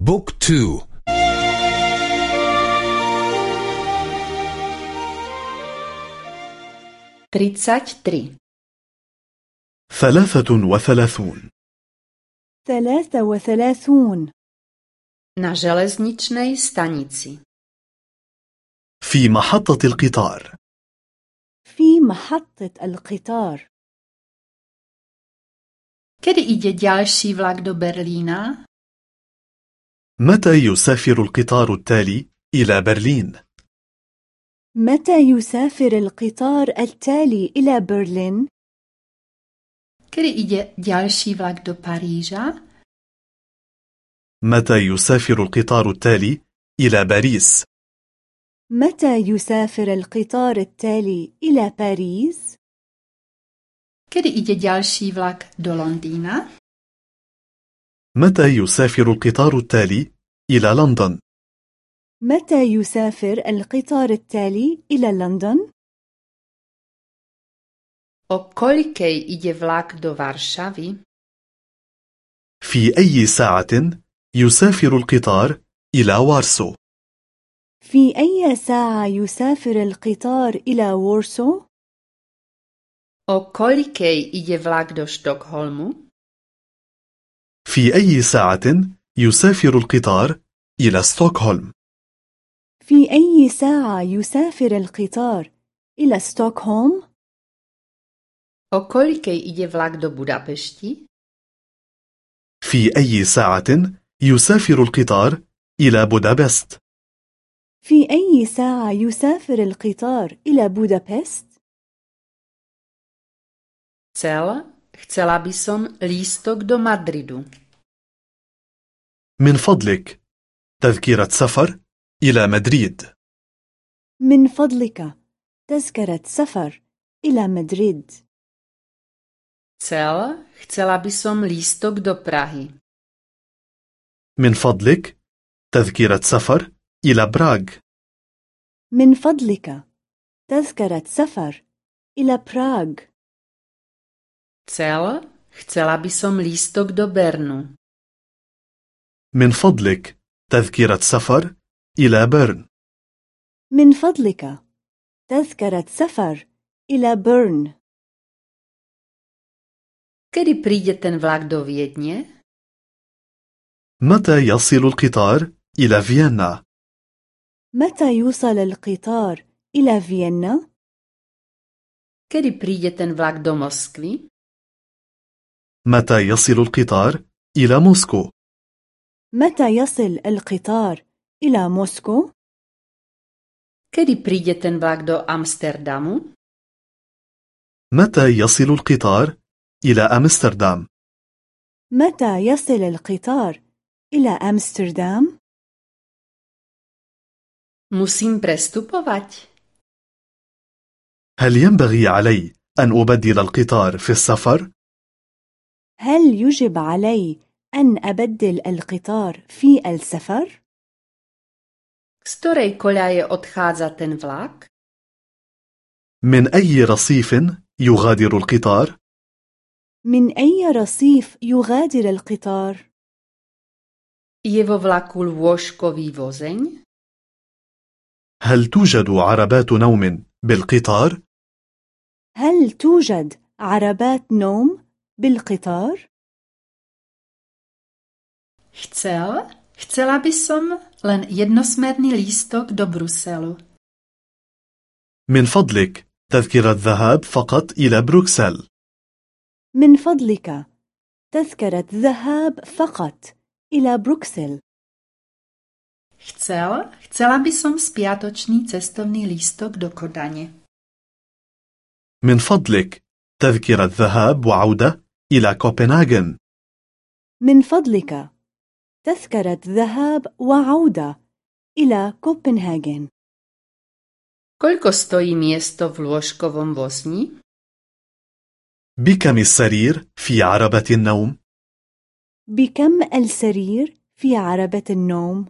بوك تو. ثلاثة وثلاثون. ثلاثة وثلاثون. Železničnej stanici. في محطة القطار. في محطة القطار. Kedy ide ďalší vlak do Berlína? متى يسافر القطار التالي إلى برلين؟ متى يسافر القطار التالي إلى برلين؟ Kedy ide ďalší vlak do? متى يسافر القطار التالي إلى باريس؟ متى يسافر القطار التالي إلى باريس؟ Kedy ide ďalší vlak do Londýna? متى يسافر القطار التالي إلى لندن؟ متى يسافر القطار التالي إلى لندن؟ O koľkej ide vlak do Varšavy? في أي ساعة يسافر القطار إلى وارسو؟ في أي ساعة يسافر القطار إلى وورسو؟ O koľkej ide vlak do Štokholmu? في أي ساعة يسافر القطار إلى ستوكهولم؟ في أي ساعة يسافر القطار إلى ستوكهولم؟ O koľkej ide vlak do Budapešti? في أي ساعة يسافر القطار إلى بودابست؟ في أي ساعة يسافر القطار إلى بودابست؟ Chcel, chcela by som lístok do Madridu. من فضلك تذكرة سفر إلى مدريد من فضلك تذكرة سفر إلى مدريد Chcel, chcela by som lístok do Prahy. من فضلك تذكرة سفر إلى براغ من فضلك تذكرة سفر إلى براغ Chcel, chcela by som lístok do Bernu. من فضلك تذكرة سفر إلى بيرن من فضلك تذكرة سفر إلى بيرن Kedy príde ten vlak do Viedne? متى يصل القطار إلى فيينا؟ متى يوصل القطار إلى فيينا؟ Kedy príde ten vlak do Moskvy? متى يصل القطار إلى موسكو؟ متى يصل القطار إلى موسكو؟ Kedy príde ten vlak do Amsterdamu? متى يصل القطار إلى أمستردام؟ متى يصل القطار إلى أمستردام؟ Musím prestupovať? هل ينبغي علي أن أبدل القطار في السفر؟ هل يجب علي أن أبدل القطار في السفر؟ Z ktorej koľaje odchádza ten vlak? من أي رصيف يغادر القطار؟ من أي رصيف يغادر القطار؟ Je vo vlaku lôžkový vozeň? هل توجد عربات نوم بالقطار؟ هل توجد عربات نوم بالقطار؟ Chcel, chcela by som len jednosmerný lístok do Bruselu. من فضلك تذكرة ذهاب فقط إلى بروكسل من فضلك تذكرة ذهاب فقط إلى بروكسل Chcel, chcela by som spiatočný cestovný lístok do Kodane. من فضلك تذكرة ذهاب وعودة إلى كوبنهاغن من فضلك تذكرة ذهاب وعودة إلى كوبنهاجن Koľko stojí miesto v lôžkovom vozni? بكم السرير في عربة النوم؟ بكم السرير في عربة النوم؟